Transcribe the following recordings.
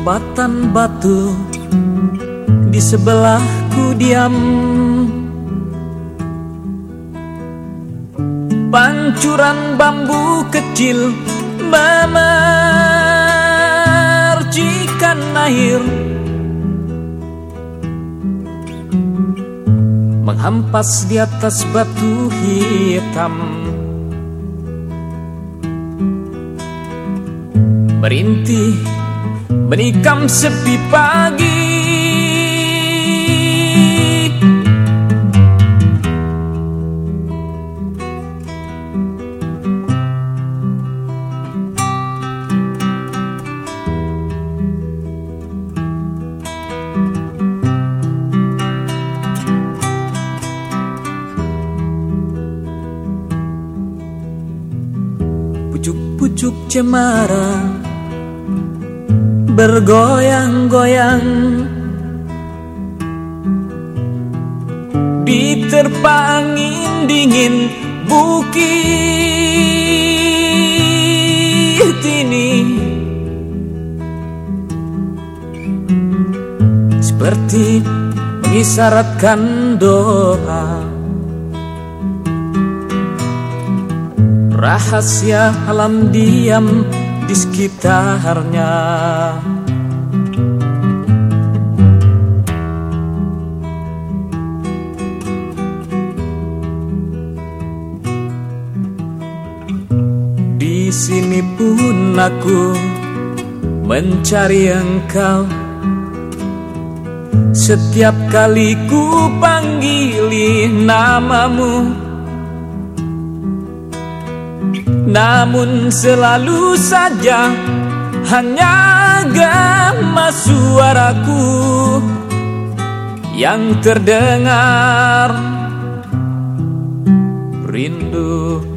Sumbatan batu di sebelahku diam. Pancuran bambu kecil memercikan air. Menghampas di atas batu hitam. Merintih menikam sepi pagi. Pucuk-pucuk cemara bergoyang-goyang. Diterpa angin dingin bukit ini. Seperti mengisyaratkan doa. Rahasia alam diam di sekitarnya. Di sini pun aku mencari engkau. Setiap kali ku panggili namamu Namun selalu saja hanya gama suaraku yang terdengar. Rindu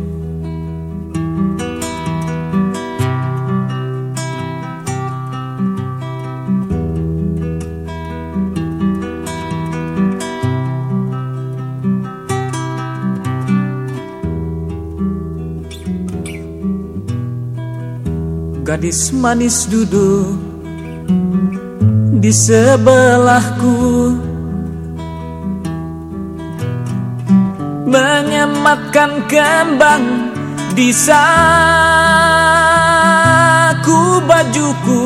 Gadis manis duduk di sebelahku. Menyematkan kembang di saku bajuku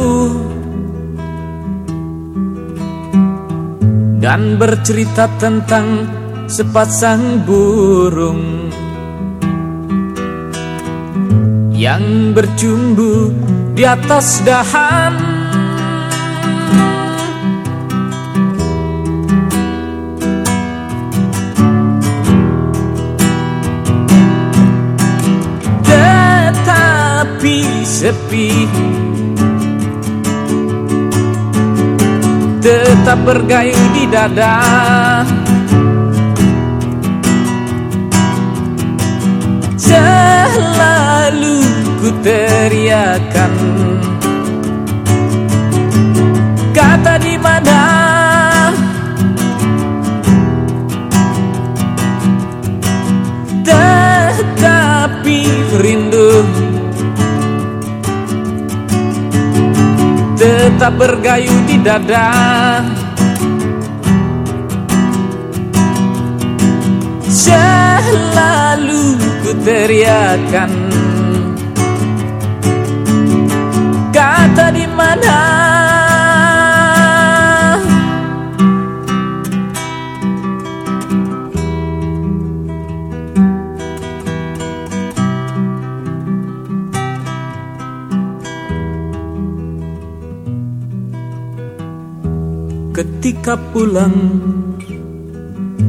Dan bercerita tentang sepasang burung yang bercumbu di atas dahan. Tetapi sepi Tetap bergayu di dada. Selalu teriakan. Kata di mana? Tetapi rindu Tetap bergayu di dada. Selalu ku teriakan Ketika pulang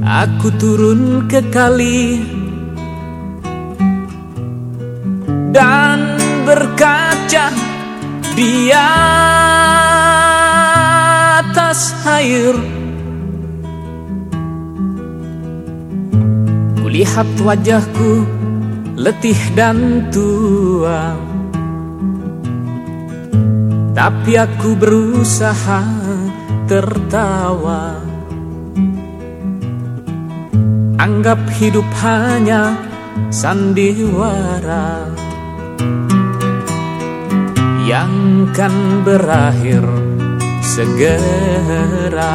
Aku turun ke kali Dan berkaca di air. Kulihat wajahku letih dan tua. Tapi aku berusaha tertawa. Anggap hidup hanya sandiwara Yang kan berakhir segera